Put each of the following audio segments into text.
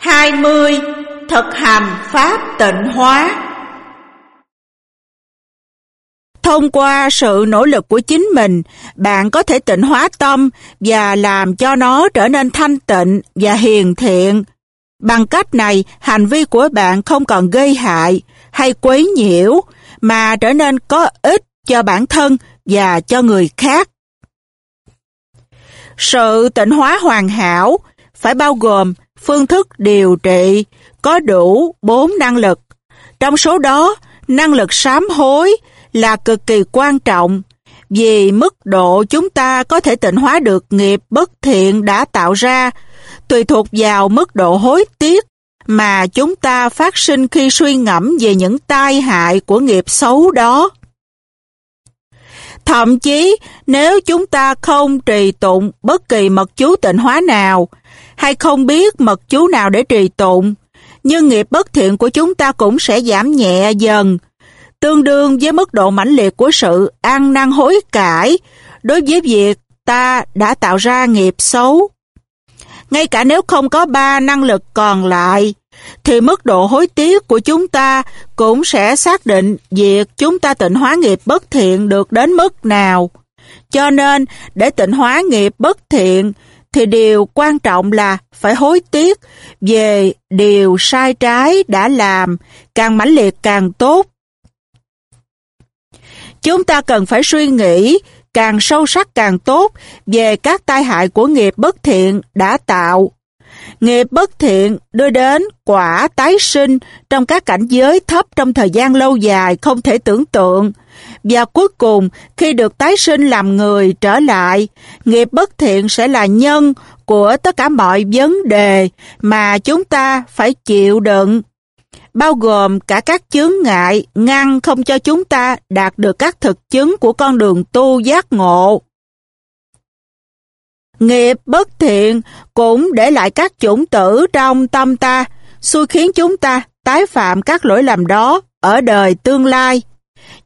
20. Thực hành Pháp tịnh hóa Thông qua sự nỗ lực của chính mình, bạn có thể tịnh hóa tâm và làm cho nó trở nên thanh tịnh và hiền thiện. Bằng cách này, hành vi của bạn không còn gây hại hay quấy nhiễu, mà trở nên có ích cho bản thân và cho người khác. Sự tịnh hóa hoàn hảo phải bao gồm phương thức điều trị có đủ bốn năng lực. Trong số đó, năng lực sám hối là cực kỳ quan trọng vì mức độ chúng ta có thể tịnh hóa được nghiệp bất thiện đã tạo ra tùy thuộc vào mức độ hối tiếc mà chúng ta phát sinh khi suy ngẫm về những tai hại của nghiệp xấu đó. Thậm chí, nếu chúng ta không trì tụng bất kỳ mật chú tịnh hóa nào, hay không biết mật chú nào để trì tụng, nhưng nghiệp bất thiện của chúng ta cũng sẽ giảm nhẹ dần, tương đương với mức độ mãnh liệt của sự ăn năn hối cải đối với việc ta đã tạo ra nghiệp xấu. Ngay cả nếu không có ba năng lực còn lại, thì mức độ hối tiếc của chúng ta cũng sẽ xác định việc chúng ta tịnh hóa nghiệp bất thiện được đến mức nào. Cho nên, để tịnh hóa nghiệp bất thiện, thì điều quan trọng là phải hối tiếc về điều sai trái đã làm, càng mãnh liệt càng tốt. Chúng ta cần phải suy nghĩ càng sâu sắc càng tốt về các tai hại của nghiệp bất thiện đã tạo. Nghiệp bất thiện đưa đến quả tái sinh trong các cảnh giới thấp trong thời gian lâu dài không thể tưởng tượng. Và cuối cùng, khi được tái sinh làm người trở lại, nghiệp bất thiện sẽ là nhân của tất cả mọi vấn đề mà chúng ta phải chịu đựng bao gồm cả các chướng ngại ngăn không cho chúng ta đạt được các thực chứng của con đường tu giác ngộ. Nghiệp bất thiện cũng để lại các chủng tử trong tâm ta, xui khiến chúng ta tái phạm các lỗi lầm đó ở đời tương lai.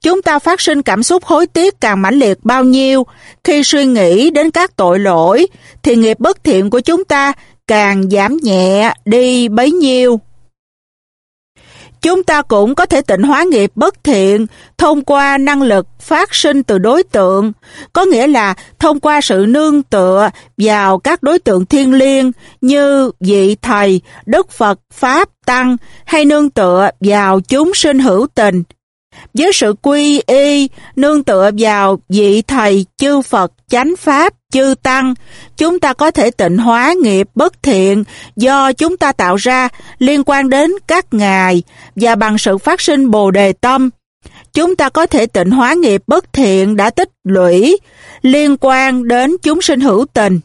Chúng ta phát sinh cảm xúc hối tiếc càng mãnh liệt bao nhiêu, khi suy nghĩ đến các tội lỗi, thì nghiệp bất thiện của chúng ta càng giảm nhẹ đi bấy nhiêu. Chúng ta cũng có thể tịnh hóa nghiệp bất thiện thông qua năng lực phát sinh từ đối tượng, có nghĩa là thông qua sự nương tựa vào các đối tượng thiên liêng như vị thầy, đức Phật, Pháp, Tăng hay nương tựa vào chúng sinh hữu tình. Với sự quy y, nương tựa vào vị thầy, chư Phật, chánh Pháp, chư Tăng, chúng ta có thể tịnh hóa nghiệp bất thiện do chúng ta tạo ra liên quan đến các ngài và bằng sự phát sinh bồ đề tâm. Chúng ta có thể tịnh hóa nghiệp bất thiện đã tích lũy liên quan đến chúng sinh hữu tình.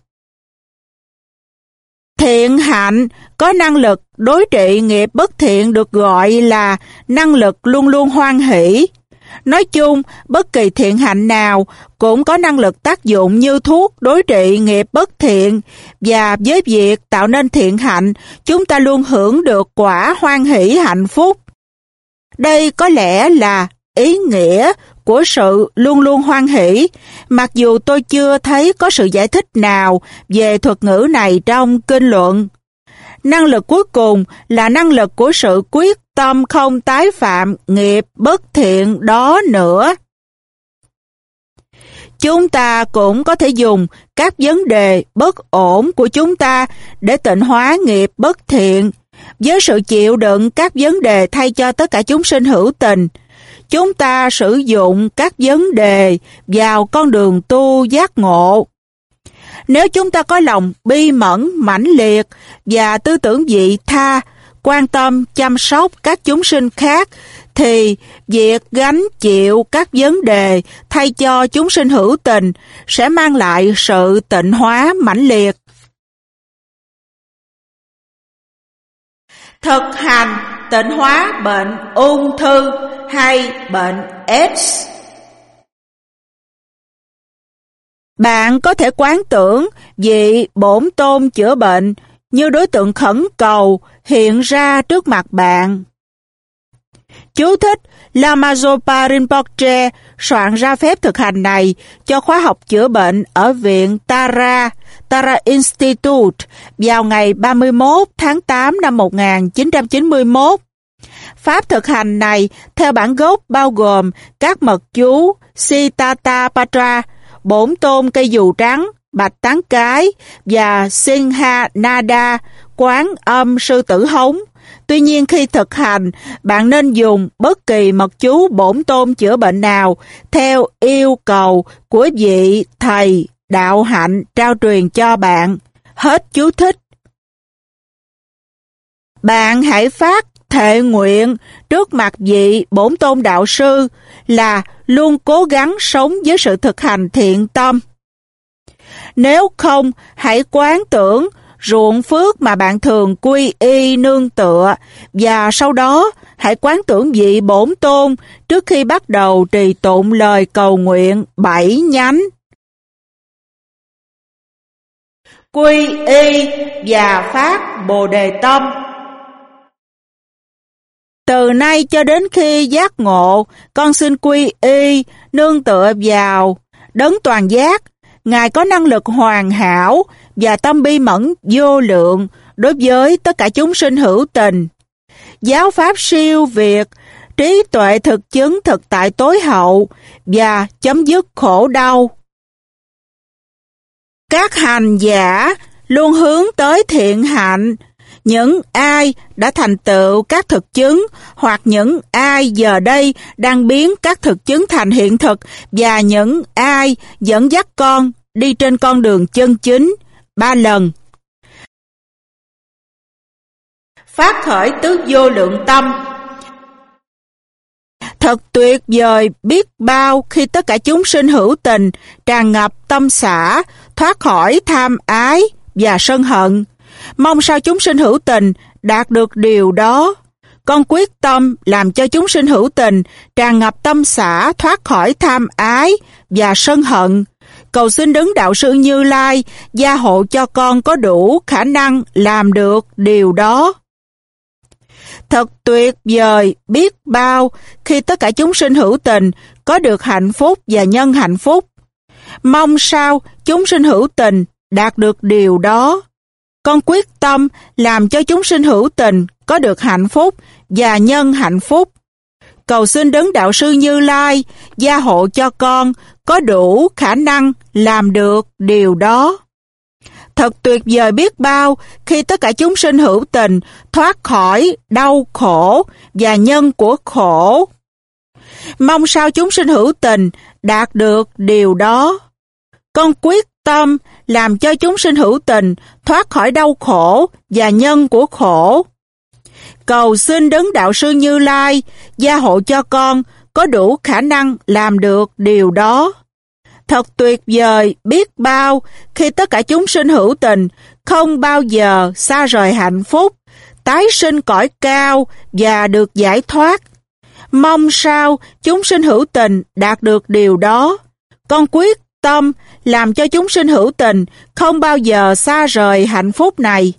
Thiện hạnh có năng lực đối trị nghiệp bất thiện được gọi là năng lực luôn luôn hoan hỷ. Nói chung, bất kỳ thiện hạnh nào cũng có năng lực tác dụng như thuốc đối trị nghiệp bất thiện và với việc tạo nên thiện hạnh, chúng ta luôn hưởng được quả hoan hỷ hạnh phúc. Đây có lẽ là ý nghĩa của sự luôn luôn hoan hỷ, mặc dù tôi chưa thấy có sự giải thích nào về thuật ngữ này trong kinh luận. Năng lực cuối cùng là năng lực của sự quyết tâm không tái phạm nghiệp bất thiện đó nữa. Chúng ta cũng có thể dùng các vấn đề bất ổn của chúng ta để tịnh hóa nghiệp bất thiện, với sự chịu đựng các vấn đề thay cho tất cả chúng sinh hữu tình. Chúng ta sử dụng các vấn đề vào con đường tu giác ngộ. Nếu chúng ta có lòng bi mẫn, mãnh liệt và tư tưởng vị tha, quan tâm chăm sóc các chúng sinh khác, thì việc gánh chịu các vấn đề thay cho chúng sinh hữu tình sẽ mang lại sự tịnh hóa mãnh liệt. Thực hành tịnh hóa bệnh ung thư hay bệnh AIDS Bạn có thể quán tưởng vị bổn tôn chữa bệnh như đối tượng khẩn cầu hiện ra trước mặt bạn. Chú thích Lamazopa Rinpoche soạn ra phép thực hành này cho khóa học chữa bệnh ở viện Tara Tara Institute vào ngày 31 tháng 8 năm 1991. Pháp thực hành này theo bản gốc bao gồm các mật chú Sitata Patra, bổn tôn cây dù trắng, bạch tán cái và Singha Nada, quán âm sư tử hống. Tuy nhiên khi thực hành, bạn nên dùng bất kỳ mật chú bổn tôn chữa bệnh nào theo yêu cầu của vị thầy đạo hạnh trao truyền cho bạn. Hết chú thích. Bạn hãy phát thệ nguyện trước mặt vị bổn tôn đạo sư là luôn cố gắng sống với sự thực hành thiện tâm. Nếu không, hãy quán tưởng ruộng phước mà bạn thường quy y nương tựa và sau đó hãy quán tưởng vị bổn tôn trước khi bắt đầu trì tụng lời cầu nguyện bảy nhánh. Quy y và phát Bồ Đề Tâm từ nay cho đến khi giác ngộ, con xin quy y, nương tựa vào, đấng toàn giác, Ngài có năng lực hoàn hảo và tâm bi mẫn vô lượng đối với tất cả chúng sinh hữu tình. Giáo pháp siêu việt, trí tuệ thực chứng thực tại tối hậu và chấm dứt khổ đau. Các hành giả luôn hướng tới thiện hạnh, những ai đã thành tựu các thực chứng hoặc những ai giờ đây đang biến các thực chứng thành hiện thực và những ai dẫn dắt con đi trên con đường chân chính ba lần. Phát khởi tứ vô lượng tâm Thật tuyệt vời biết bao khi tất cả chúng sinh hữu tình tràn ngập tâm xã, thoát khỏi tham ái và sân hận. Mong sao chúng sinh hữu tình đạt được điều đó. Con quyết tâm làm cho chúng sinh hữu tình tràn ngập tâm xã thoát khỏi tham ái và sân hận. Cầu xin đứng đạo sư Như Lai gia hộ cho con có đủ khả năng làm được điều đó. Thật tuyệt vời, biết bao khi tất cả chúng sinh hữu tình có được hạnh phúc và nhân hạnh phúc. Mong sao chúng sinh hữu tình đạt được điều đó. Con quyết tâm làm cho chúng sinh hữu tình, có được hạnh phúc và nhân hạnh phúc. Cầu xin đấng đạo sư Như Lai gia hộ cho con có đủ khả năng làm được điều đó. Thật tuyệt vời biết bao khi tất cả chúng sinh hữu tình thoát khỏi đau khổ và nhân của khổ. Mong sao chúng sinh hữu tình đạt được điều đó. Con quyết tâm làm cho chúng sinh hữu tình thoát khỏi đau khổ và nhân của khổ. Cầu xin đấng đạo sư Như Lai gia hộ cho con có đủ khả năng làm được điều đó. Thật tuyệt vời biết bao khi tất cả chúng sinh hữu tình không bao giờ xa rời hạnh phúc, tái sinh cõi cao và được giải thoát. Mong sao chúng sinh hữu tình đạt được điều đó. Con quyết tâm làm cho chúng sinh hữu tình không bao giờ xa rời hạnh phúc này.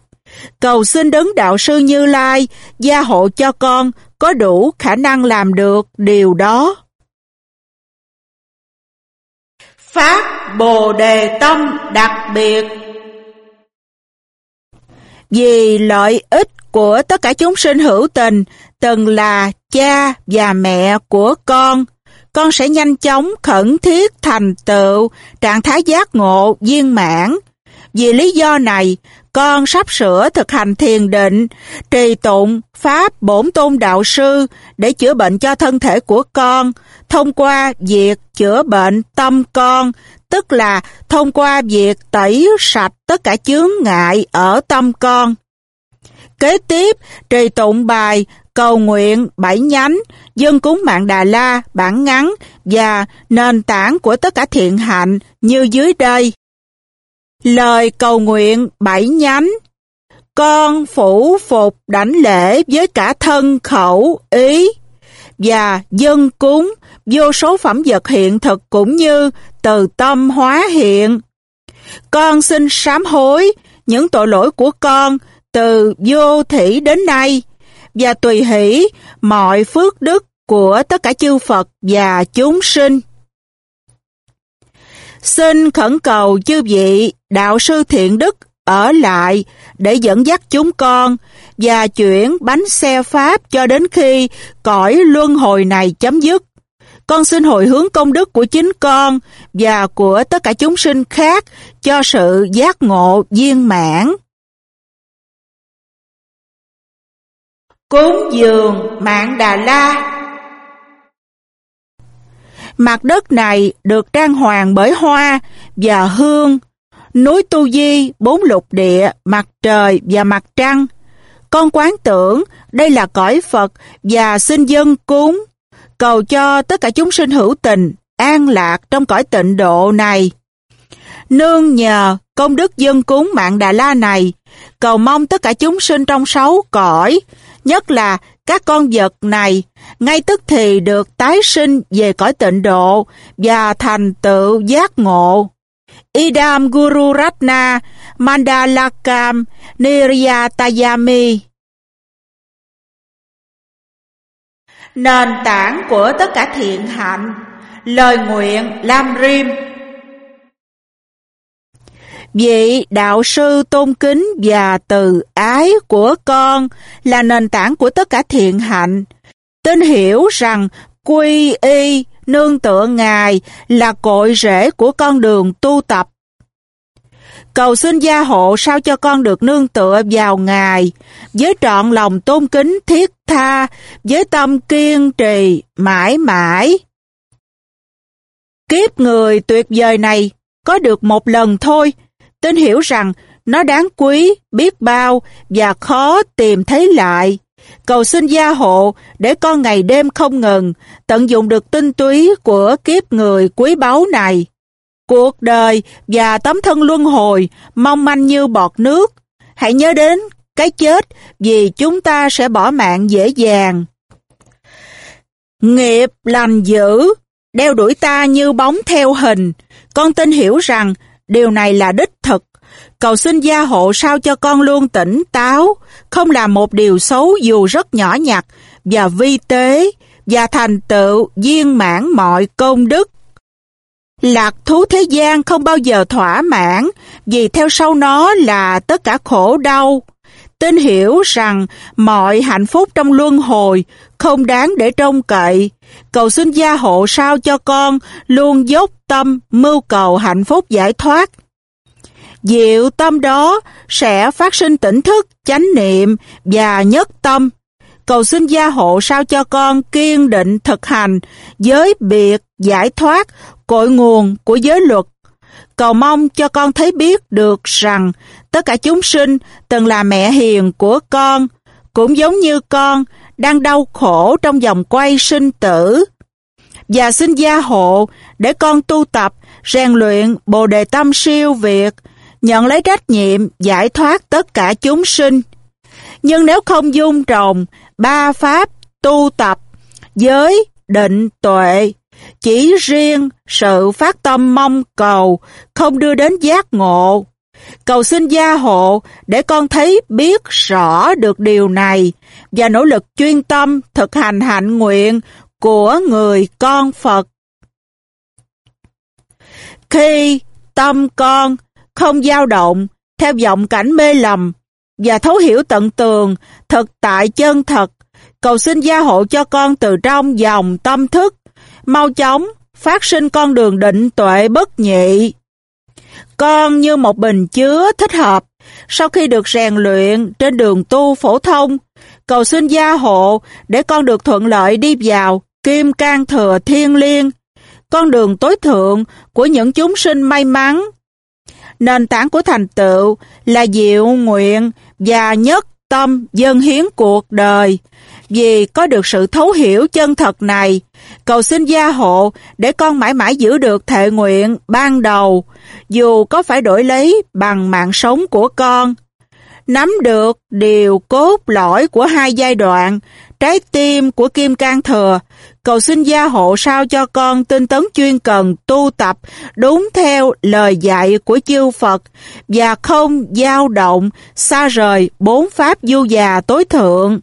Cầu xin đấng đạo sư Như Lai gia hộ cho con có đủ khả năng làm được điều đó. Phát Bồ Đề Tâm đặc biệt Vì lợi ích của tất cả chúng sinh hữu tình, từng là cha và mẹ của con, con sẽ nhanh chóng khẩn thiết thành tựu trạng thái giác ngộ viên mãn. Vì lý do này, con sắp sửa thực hành thiền định, trì tụng, pháp bổn tôn đạo sư để chữa bệnh cho thân thể của con, thông qua việc chữa bệnh tâm con, tức là thông qua việc tẩy sạch tất cả chướng ngại ở tâm con. Kế tiếp, trì tụng bài cầu nguyện bảy nhánh, dân cúng mạng Đà La, bản ngắn và nền tảng của tất cả thiện hạnh như dưới đây. Lời cầu nguyện bảy nhánh Con phủ phục đảnh lễ với cả thân khẩu ý và dân cúng vô số phẩm vật hiện thực cũng như từ tâm hóa hiện. Con xin sám hối những tội lỗi của con từ vô thủy đến nay và tùy hỷ, mọi phước đức của tất cả chư Phật và chúng sinh. Xin khẩn cầu chư vị đạo sư thiện đức ở lại để dẫn dắt chúng con và chuyển bánh xe Pháp cho đến khi cõi luân hồi này chấm dứt. Con xin hồi hướng công đức của chính con và của tất cả chúng sinh khác cho sự giác ngộ viên mãn. Cúng dường mạng Đà La Mặt đất này được trang hoàng bởi hoa và hương, núi Tu Di, bốn lục địa, mặt trời và mặt trăng. Con quán tưởng đây là cõi Phật và xin dân cúng, cầu cho tất cả chúng sinh hữu tình, an lạc trong cõi tịnh độ này. Nương nhờ công đức dân cúng mạng Đà La này, cầu mong tất cả chúng sinh trong sáu cõi, nhất là các con vật này, ngay tức thì được tái sinh về cõi tịnh độ và thành tựu giác ngộ. Idam Guru Ratna, Mandalakam, Niryatayami Nền tảng của tất cả thiện hạnh, Lời nguyện Lam Rim Vị đạo sư tôn kính và từ ái của con là nền tảng của tất cả thiện hạnh. Tin hiểu rằng quy y nương tựa Ngài là cội rễ của con đường tu tập. Cầu xin gia hộ sao cho con được nương tựa vào Ngài, với trọn lòng tôn kính thiết tha, với tâm kiên trì mãi mãi. Kiếp người tuyệt vời này có được một lần thôi, tin hiểu rằng nó đáng quý, biết bao và khó tìm thấy lại. Cầu xin gia hộ để con ngày đêm không ngừng tận dụng được tinh túy của kiếp người quý báu này. Cuộc đời và tấm thân luân hồi mong manh như bọt nước. Hãy nhớ đến cái chết vì chúng ta sẽ bỏ mạng dễ dàng. Nghiệp lành dữ, đeo đuổi ta như bóng theo hình. Con tin hiểu rằng điều này là đích thực. Cầu xin gia hộ sao cho con luôn tỉnh táo, không làm một điều xấu dù rất nhỏ nhặt và vi tế và thành tựu viên mãn mọi công đức. Lạc thú thế gian không bao giờ thỏa mãn vì theo sau nó là tất cả khổ đau. Tin hiểu rằng mọi hạnh phúc trong luân hồi không đáng để trông cậy. Cầu xin gia hộ sao cho con luôn dốc tâm mưu cầu hạnh phúc giải thoát diệu tâm đó sẽ phát sinh tỉnh thức, chánh niệm và nhất tâm. Cầu xin gia hộ sao cho con kiên định thực hành giới biệt giải thoát cội nguồn của giới luật. Cầu mong cho con thấy biết được rằng tất cả chúng sinh từng là mẹ hiền của con, cũng giống như con đang đau khổ trong vòng quay sinh tử. Và xin gia hộ để con tu tập, rèn luyện bồ đề tâm siêu việt, nhận lấy trách nhiệm giải thoát tất cả chúng sinh. Nhưng nếu không dung trồng ba pháp tu tập, giới, định, tuệ, chỉ riêng sự phát tâm mong cầu không đưa đến giác ngộ. Cầu xin gia hộ để con thấy biết rõ được điều này và nỗ lực chuyên tâm thực hành hạnh nguyện của người con Phật. Khi tâm con không dao động, theo vọng cảnh mê lầm, và thấu hiểu tận tường, thực tại chân thật, cầu xin gia hộ cho con từ trong dòng tâm thức, mau chóng phát sinh con đường định tuệ bất nhị. Con như một bình chứa thích hợp, sau khi được rèn luyện trên đường tu phổ thông, cầu xin gia hộ để con được thuận lợi đi vào kim can thừa thiên liêng, con đường tối thượng của những chúng sinh may mắn Nền tảng của thành tựu là diệu nguyện và nhất tâm dân hiến cuộc đời. Vì có được sự thấu hiểu chân thật này, cầu xin gia hộ để con mãi mãi giữ được thệ nguyện ban đầu, dù có phải đổi lấy bằng mạng sống của con. Nắm được điều cốt lõi của hai giai đoạn, trái tim của Kim Cang Thừa, cầu xin gia hộ sao cho con tinh tấn chuyên cần tu tập đúng theo lời dạy của chư Phật và không dao động xa rời bốn pháp du già tối thượng.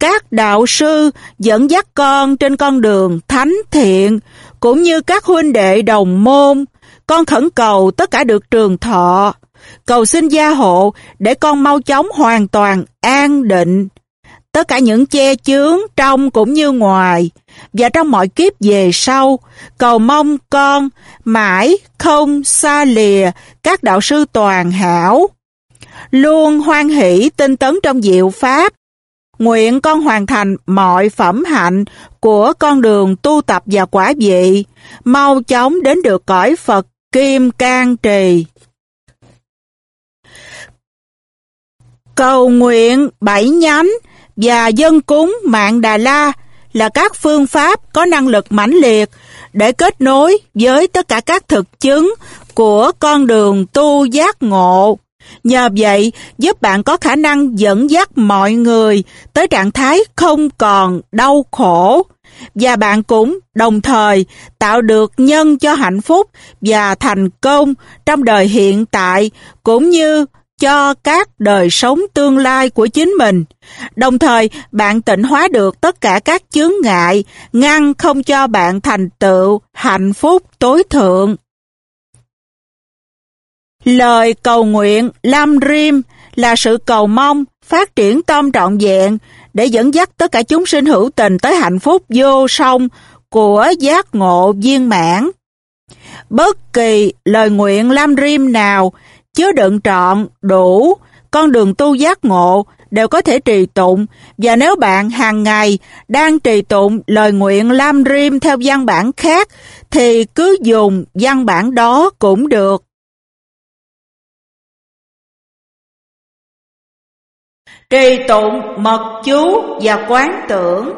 Các đạo sư dẫn dắt con trên con đường thánh thiện cũng như các huynh đệ đồng môn, con khẩn cầu tất cả được trường thọ, cầu xin gia hộ để con mau chóng hoàn toàn an định. Tất cả những che chướng trong cũng như ngoài, và trong mọi kiếp về sau, cầu mong con mãi không xa lìa các đạo sư toàn hảo. Luôn hoan hỷ tinh tấn trong diệu pháp, Nguyện con hoàn thành mọi phẩm hạnh của con đường tu tập và quả vị, mau chóng đến được cõi Phật Kim Cang Trì. Cầu nguyện bảy nhánh và dân cúng mạng Đà La là các phương pháp có năng lực mãnh liệt để kết nối với tất cả các thực chứng của con đường tu giác ngộ Nhờ vậy, giúp bạn có khả năng dẫn dắt mọi người tới trạng thái không còn đau khổ. Và bạn cũng đồng thời tạo được nhân cho hạnh phúc và thành công trong đời hiện tại cũng như cho các đời sống tương lai của chính mình. Đồng thời, bạn tịnh hóa được tất cả các chướng ngại, ngăn không cho bạn thành tựu hạnh phúc tối thượng. Lời cầu nguyện Lam Rim là sự cầu mong, phát triển tâm trọn vẹn để dẫn dắt tất cả chúng sinh hữu tình tới hạnh phúc vô song của giác ngộ viên mãn. Bất kỳ lời nguyện Lam Rim nào chứa đựng trọn, đủ, con đường tu giác ngộ đều có thể trì tụng và nếu bạn hàng ngày đang trì tụng lời nguyện Lam Rim theo văn bản khác thì cứ dùng văn bản đó cũng được. Trì tụng mật chú và quán tưởng.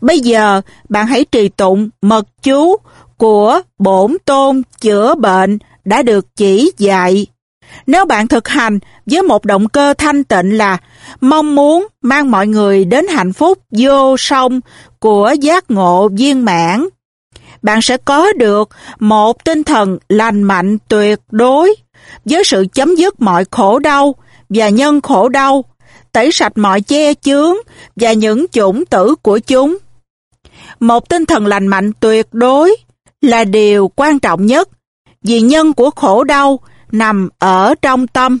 Bây giờ bạn hãy trì tụng mật chú của bổn tôn chữa bệnh đã được chỉ dạy. Nếu bạn thực hành với một động cơ thanh tịnh là mong muốn mang mọi người đến hạnh phúc vô song của giác ngộ viên mãn, bạn sẽ có được một tinh thần lành mạnh tuyệt đối với sự chấm dứt mọi khổ đau và nhân khổ đau, tẩy sạch mọi che chướng và những chủng tử của chúng. Một tinh thần lành mạnh tuyệt đối là điều quan trọng nhất vì nhân của khổ đau nằm ở trong tâm.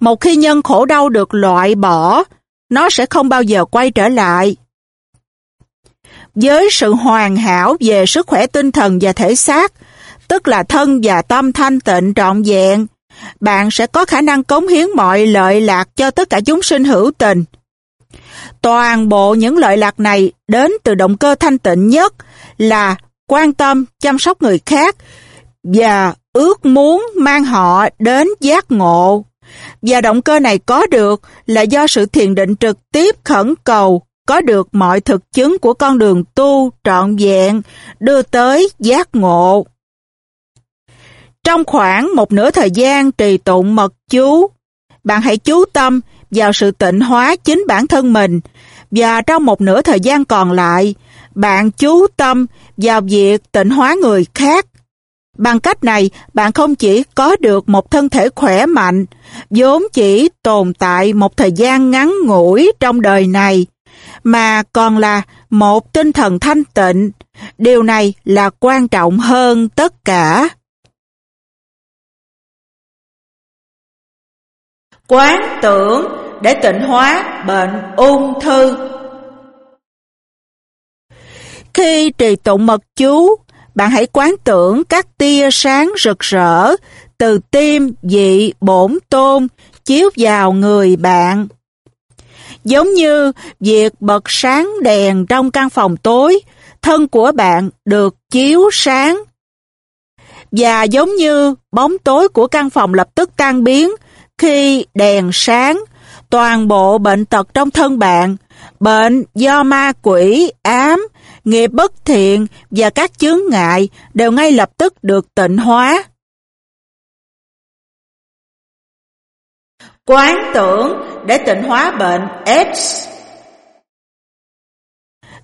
Một khi nhân khổ đau được loại bỏ, nó sẽ không bao giờ quay trở lại. Với sự hoàn hảo về sức khỏe tinh thần và thể xác, tức là thân và tâm thanh tịnh trọn vẹn, bạn sẽ có khả năng cống hiến mọi lợi lạc cho tất cả chúng sinh hữu tình. Toàn bộ những lợi lạc này đến từ động cơ thanh tịnh nhất là quan tâm, chăm sóc người khác và ước muốn mang họ đến giác ngộ. Và động cơ này có được là do sự thiền định trực tiếp khẩn cầu có được mọi thực chứng của con đường tu trọn vẹn đưa tới giác ngộ. Trong khoảng một nửa thời gian trì tụng mật chú, bạn hãy chú tâm vào sự tịnh hóa chính bản thân mình và trong một nửa thời gian còn lại, bạn chú tâm vào việc tịnh hóa người khác. Bằng cách này, bạn không chỉ có được một thân thể khỏe mạnh, vốn chỉ tồn tại một thời gian ngắn ngủi trong đời này, mà còn là một tinh thần thanh tịnh. Điều này là quan trọng hơn tất cả. Quán tưởng để tịnh hóa bệnh ung thư. Khi trì tụng mật chú, bạn hãy quán tưởng các tia sáng rực rỡ từ tim vị bổn tôn chiếu vào người bạn. Giống như việc bật sáng đèn trong căn phòng tối, thân của bạn được chiếu sáng. Và giống như bóng tối của căn phòng lập tức tan biến khi đèn sáng, toàn bộ bệnh tật trong thân bạn, bệnh do ma quỷ, ám, nghiệp bất thiện và các chướng ngại đều ngay lập tức được tịnh hóa. Quán tưởng để tịnh hóa bệnh AIDS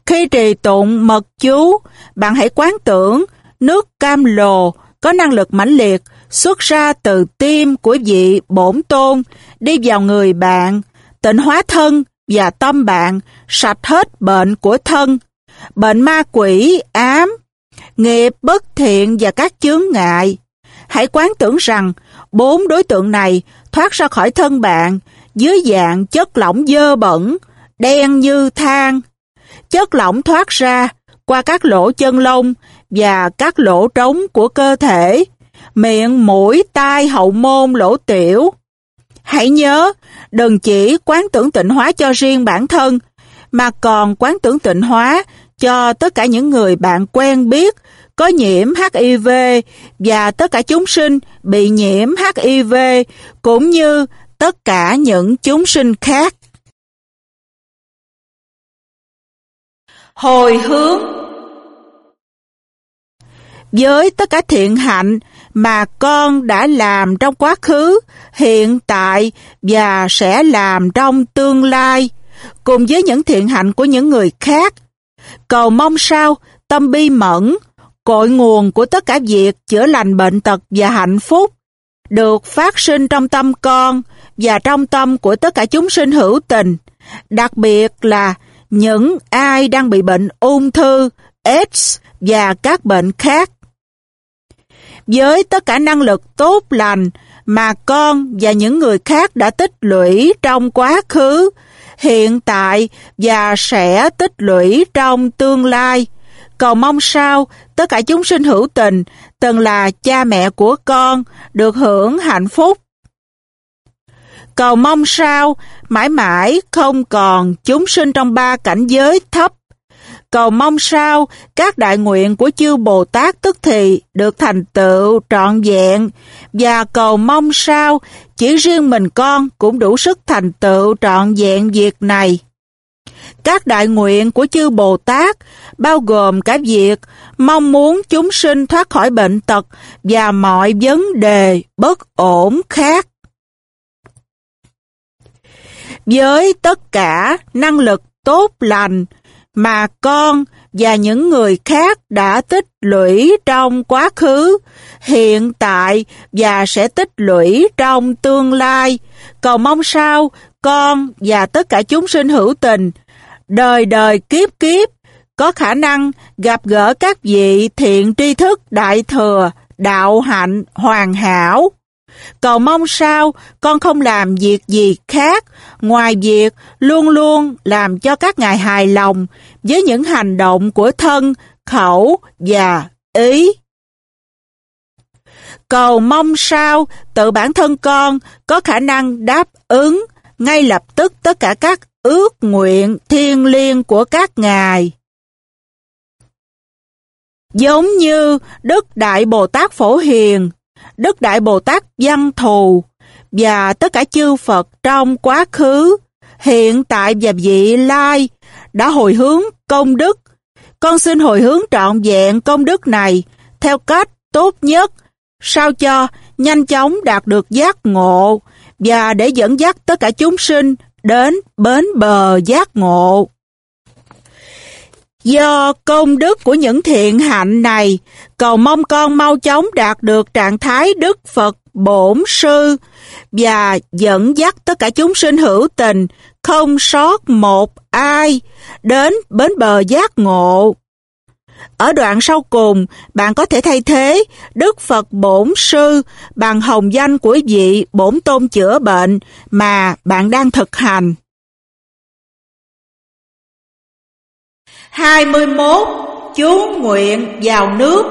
Khi trì tụng mật chú, bạn hãy quán tưởng nước cam lồ có năng lực mãnh liệt xuất ra từ tim của vị bổn tôn đi vào người bạn, tịnh hóa thân và tâm bạn, sạch hết bệnh của thân. bệnh ma quỷ, ám, nghiệp bất thiện và các chướng ngại. Hãy quán tưởng rằng bốn đối tượng này thoát ra khỏi thân bạn dưới dạng chất lỏng dơ bẩn, đen như than. Chất lỏng thoát ra qua các lỗ chân lông và các lỗ trống của cơ thể, miệng, mũi, tai, hậu môn, lỗ tiểu. Hãy nhớ, đừng chỉ quán tưởng tịnh hóa cho riêng bản thân, mà còn quán tưởng tịnh hóa cho tất cả những người bạn quen biết có nhiễm HIV và tất cả chúng sinh bị nhiễm HIV cũng như tất cả những chúng sinh khác. Hồi hướng Với tất cả thiện hạnh mà con đã làm trong quá khứ, hiện tại và sẽ làm trong tương lai, cùng với những thiện hạnh của những người khác, cầu mong sao tâm bi mẫn, cội nguồn của tất cả việc chữa lành bệnh tật và hạnh phúc, được phát sinh trong tâm con và trong tâm của tất cả chúng sinh hữu tình, đặc biệt là những ai đang bị bệnh ung thư, AIDS và các bệnh khác. Với tất cả năng lực tốt lành mà con và những người khác đã tích lũy trong quá khứ, hiện tại và sẽ tích lũy trong tương lai, cầu mong sao tất cả chúng sinh hữu tình, từng là cha mẹ của con, được hưởng hạnh phúc. Cầu mong sao mãi mãi không còn chúng sinh trong ba cảnh giới thấp. Cầu mong sao, các đại nguyện của chư Bồ Tát tức thì được thành tựu trọn vẹn và cầu mong sao, chỉ riêng mình con cũng đủ sức thành tựu trọn vẹn việc này. Các đại nguyện của chư Bồ Tát bao gồm cả việc mong muốn chúng sinh thoát khỏi bệnh tật và mọi vấn đề bất ổn khác. Với tất cả năng lực tốt lành mà con và những người khác đã tích lũy trong quá khứ, hiện tại và sẽ tích lũy trong tương lai, cầu mong sao con và tất cả chúng sinh hữu tình đời đời kiếp kiếp có khả năng gặp gỡ các vị thiện tri thức đại thừa, đạo hạnh, hoàn hảo. Cầu mong sao con không làm việc gì khác ngoài việc luôn luôn làm cho các ngài hài lòng với những hành động của thân, khẩu và ý. Cầu mong sao tự bản thân con có khả năng đáp ứng ngay lập tức tất cả các ước nguyện thiên liêng của các ngài. Giống như Đức Đại Bồ Tát Phổ Hiền, Đức Đại Bồ Tát Văn Thù và tất cả chư Phật trong quá khứ, hiện tại và vị lai đã hồi hướng công đức. Con xin hồi hướng trọn vẹn công đức này theo cách tốt nhất, sao cho nhanh chóng đạt được giác ngộ và để dẫn dắt tất cả chúng sinh đến bến bờ giác ngộ. Do công đức của những thiện hạnh này, cầu mong con mau chóng đạt được trạng thái Đức Phật Bổn Sư và dẫn dắt tất cả chúng sinh hữu tình, không sót một ai, đến bến bờ giác ngộ. Ở đoạn sau cùng, bạn có thể thay thế Đức Phật Bổn Sư bằng hồng danh của vị Bổn Tôn chữa bệnh mà bạn đang thực hành. 21. Chú nguyện vào nước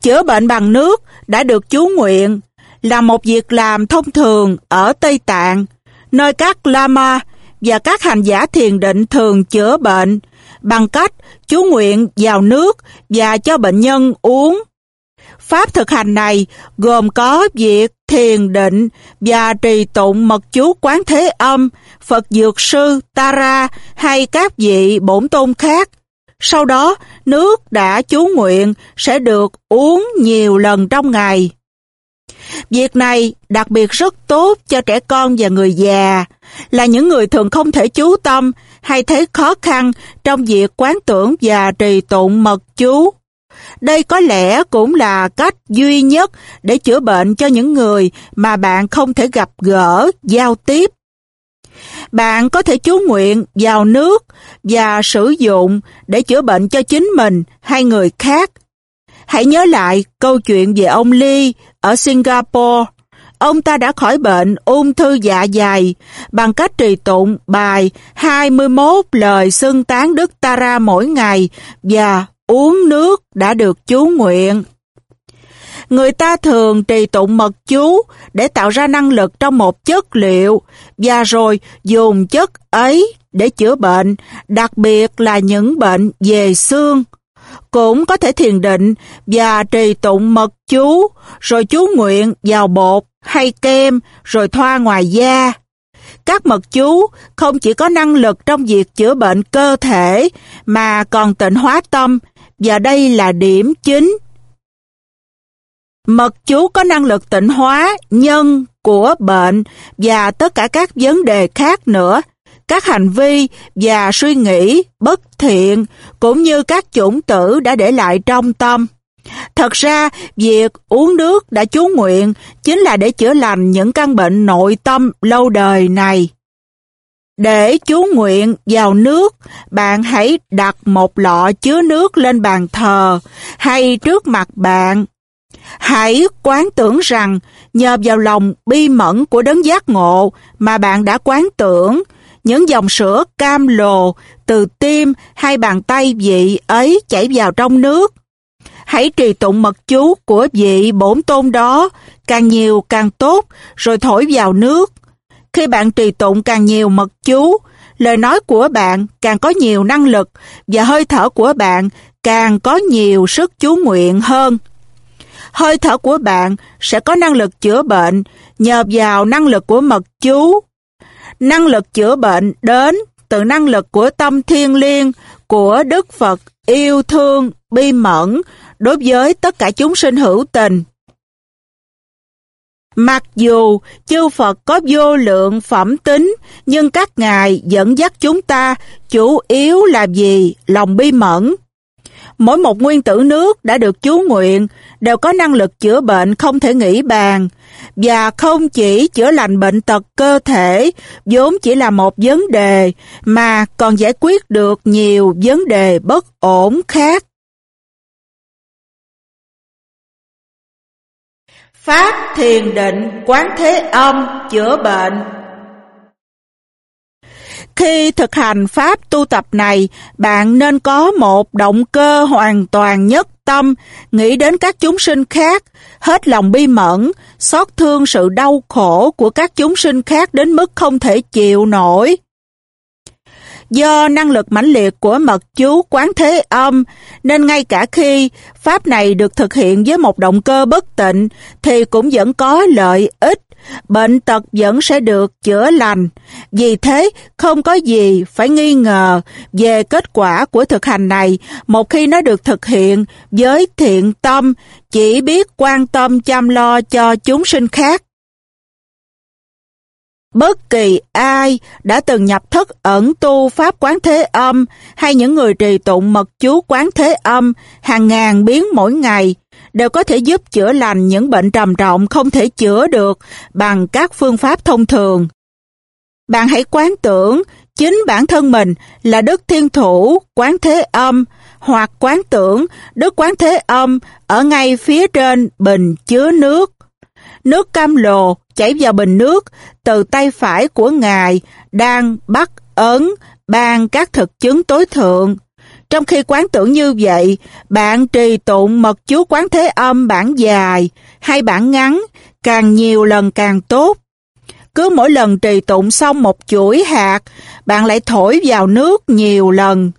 Chữa bệnh bằng nước đã được chú nguyện là một việc làm thông thường ở Tây Tạng, nơi các Lama và các hành giả thiền định thường chữa bệnh bằng cách chú nguyện vào nước và cho bệnh nhân uống. Pháp thực hành này gồm có việc thiền định và trì tụng mật chú quán thế âm, Phật Dược Sư, Tara hay các vị bổn tôn khác. Sau đó, nước đã chú nguyện sẽ được uống nhiều lần trong ngày. Việc này đặc biệt rất tốt cho trẻ con và người già, là những người thường không thể chú tâm hay thấy khó khăn trong việc quán tưởng và trì tụng mật chú. Đây có lẽ cũng là cách duy nhất để chữa bệnh cho những người mà bạn không thể gặp gỡ, giao tiếp. Bạn có thể chú nguyện vào nước và sử dụng để chữa bệnh cho chính mình hay người khác. Hãy nhớ lại câu chuyện về ông Lee ở Singapore. Ông ta đã khỏi bệnh ung thư dạ dày bằng cách trì tụng bài 21 lời xưng tán Đức Tara mỗi ngày và uống nước đã được chú nguyện. Người ta thường trì tụng mật chú để tạo ra năng lực trong một chất liệu và rồi dùng chất ấy để chữa bệnh, đặc biệt là những bệnh về xương. Cũng có thể thiền định và trì tụng mật chú, rồi chú nguyện vào bột hay kem, rồi thoa ngoài da. Các mật chú không chỉ có năng lực trong việc chữa bệnh cơ thể, mà còn tịnh hóa tâm, và đây là điểm chính Mật chú có năng lực tịnh hóa nhân của bệnh và tất cả các vấn đề khác nữa. Các hành vi và suy nghĩ bất thiện cũng như các chủng tử đã để lại trong tâm. Thật ra, việc uống nước đã chú nguyện chính là để chữa lành những căn bệnh nội tâm lâu đời này. Để chú nguyện vào nước, bạn hãy đặt một lọ chứa nước lên bàn thờ hay trước mặt bạn Hãy quán tưởng rằng nhờ vào lòng bi mẫn của đấng giác ngộ mà bạn đã quán tưởng, những dòng sữa cam lồ từ tim hay bàn tay vị ấy chảy vào trong nước. Hãy trì tụng mật chú của vị bổn tôn đó, càng nhiều càng tốt, rồi thổi vào nước. Khi bạn trì tụng càng nhiều mật chú, lời nói của bạn càng có nhiều năng lực và hơi thở của bạn càng có nhiều sức chú nguyện hơn hơi thở của bạn sẽ có năng lực chữa bệnh nhờ vào năng lực của mật chú. Năng lực chữa bệnh đến từ năng lực của tâm thiên liêng của Đức Phật yêu thương, bi mẫn đối với tất cả chúng sinh hữu tình. Mặc dù chư Phật có vô lượng phẩm tính, nhưng các ngài dẫn dắt chúng ta chủ yếu là gì? Lòng bi mẫn. Mỗi một nguyên tử nước đã được chú nguyện đều có năng lực chữa bệnh không thể nghĩ bàn và không chỉ chữa lành bệnh tật cơ thể vốn chỉ là một vấn đề mà còn giải quyết được nhiều vấn đề bất ổn khác. Pháp thiền định quán thế âm chữa bệnh khi thực hành pháp tu tập này, bạn nên có một động cơ hoàn toàn nhất tâm, nghĩ đến các chúng sinh khác, hết lòng bi mẫn, xót thương sự đau khổ của các chúng sinh khác đến mức không thể chịu nổi. Do năng lực mãnh liệt của mật chú quán thế âm, nên ngay cả khi pháp này được thực hiện với một động cơ bất tịnh, thì cũng vẫn có lợi ích bệnh tật vẫn sẽ được chữa lành. Vì thế, không có gì phải nghi ngờ về kết quả của thực hành này một khi nó được thực hiện với thiện tâm, chỉ biết quan tâm chăm lo cho chúng sinh khác. Bất kỳ ai đã từng nhập thất ẩn tu Pháp Quán Thế Âm hay những người trì tụng mật chú Quán Thế Âm hàng ngàn biến mỗi ngày đều có thể giúp chữa lành những bệnh trầm trọng không thể chữa được bằng các phương pháp thông thường. Bạn hãy quán tưởng chính bản thân mình là Đức Thiên Thủ Quán Thế Âm hoặc quán tưởng Đức Quán Thế Âm ở ngay phía trên bình chứa nước. Nước cam lồ chảy vào bình nước từ tay phải của Ngài đang bắt ấn ban các thực chứng tối thượng. Trong khi quán tưởng như vậy, bạn trì tụng mật chú quán thế âm bản dài hay bản ngắn, càng nhiều lần càng tốt. Cứ mỗi lần trì tụng xong một chuỗi hạt, bạn lại thổi vào nước nhiều lần.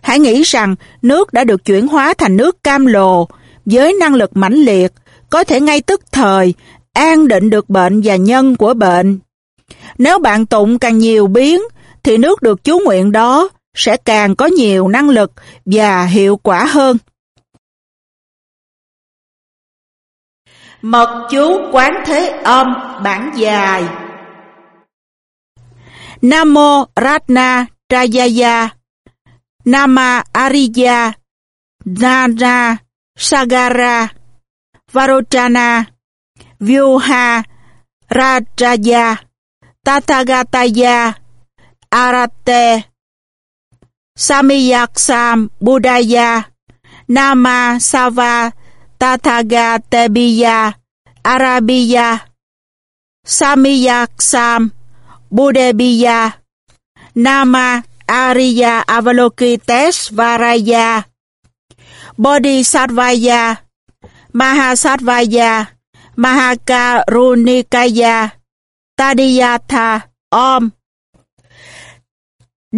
Hãy nghĩ rằng nước đã được chuyển hóa thành nước cam lồ, với năng lực mãnh liệt, có thể ngay tức thời an định được bệnh và nhân của bệnh. Nếu bạn tụng càng nhiều biến, thì nước được chú nguyện đó sẽ càng có nhiều năng lực và hiệu quả hơn. Mật chú quán thế âm bản dài Namo Ratna Trayaya Nama Ariya Nana Sagara Varochana Vyoha Rajaya Tathagataya Arate Samyaksam Buddhaya Nama Sava Tathagatebiya Arabiya Samyaksam Buddhabiya Nama Arya Avalokitesvaraya Bodhisattvaya Mahasattvaya Mahakarunikaya ตาดิยาธาอ้อม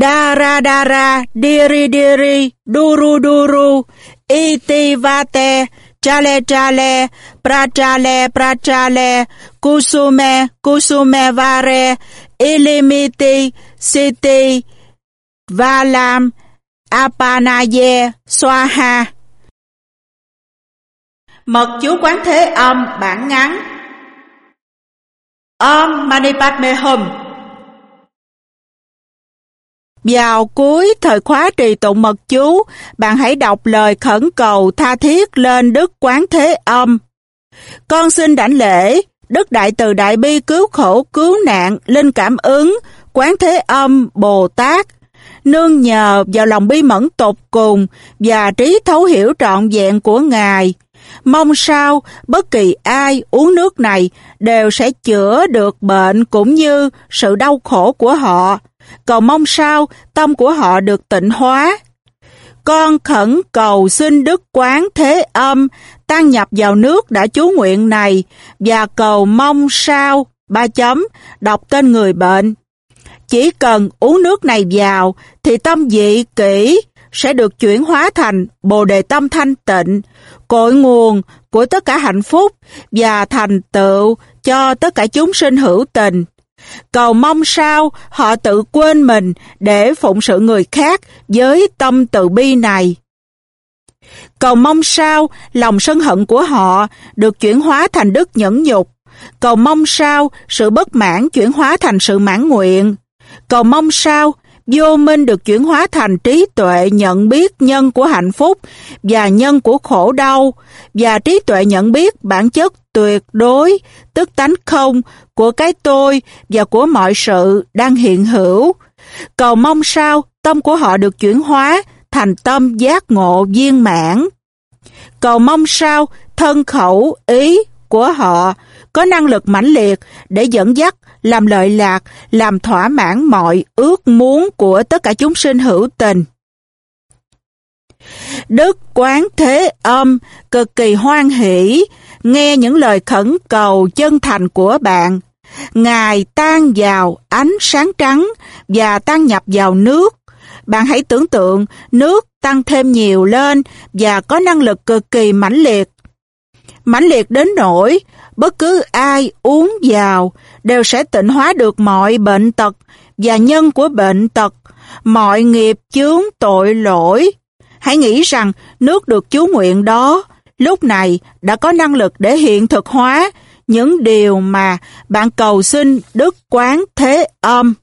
ดาราดาราดิริดิริดูรูดูรูอิติวาเตจาเลจาเลปราจาเลปราจาเลกุสุเมกุสุเมวาเรอิลิมิติสิติวาลามอปานาเยสวาหา Mật chú quán thế âm bản ngắn Om Mani Padme Hum Vào cuối thời khóa trì tụng mật chú, bạn hãy đọc lời khẩn cầu tha thiết lên Đức Quán Thế Âm. Con xin đảnh lễ, Đức Đại Từ Đại Bi cứu khổ cứu nạn, linh cảm ứng, Quán Thế Âm, Bồ Tát, nương nhờ vào lòng bi mẫn tột cùng và trí thấu hiểu trọn vẹn của Ngài. Mong sao bất kỳ ai uống nước này đều sẽ chữa được bệnh cũng như sự đau khổ của họ. Cầu mong sao tâm của họ được tịnh hóa. Con khẩn cầu xin Đức Quán Thế Âm tăng nhập vào nước đã chú nguyện này và cầu mong sao ba chấm đọc tên người bệnh chỉ cần uống nước này vào thì tâm dị kỹ sẽ được chuyển hóa thành bồ đề tâm thanh tịnh, cội nguồn của tất cả hạnh phúc và thành tựu cho tất cả chúng sinh hữu tình. Cầu mong sao họ tự quên mình để phụng sự người khác với tâm từ bi này. Cầu mong sao lòng sân hận của họ được chuyển hóa thành đức nhẫn nhục. Cầu mong sao sự bất mãn chuyển hóa thành sự mãn nguyện. Cầu mong sao vô minh được chuyển hóa thành trí tuệ nhận biết nhân của hạnh phúc và nhân của khổ đau và trí tuệ nhận biết bản chất tuyệt đối, tức tánh không của cái tôi và của mọi sự đang hiện hữu. Cầu mong sao tâm của họ được chuyển hóa thành tâm giác ngộ viên mãn. Cầu mong sao thân khẩu ý của họ có năng lực mãnh liệt để dẫn dắt làm lợi lạc, làm thỏa mãn mọi ước muốn của tất cả chúng sinh hữu tình. Đức Quán Thế Âm cực kỳ hoan hỷ nghe những lời khẩn cầu chân thành của bạn. Ngài tan vào ánh sáng trắng và tan nhập vào nước. Bạn hãy tưởng tượng nước tăng thêm nhiều lên và có năng lực cực kỳ mãnh liệt. Mãnh liệt đến nỗi bất cứ ai uống vào đều sẽ tịnh hóa được mọi bệnh tật và nhân của bệnh tật, mọi nghiệp chướng tội lỗi. Hãy nghĩ rằng nước được chú nguyện đó lúc này đã có năng lực để hiện thực hóa những điều mà bạn cầu xin Đức Quán Thế Âm.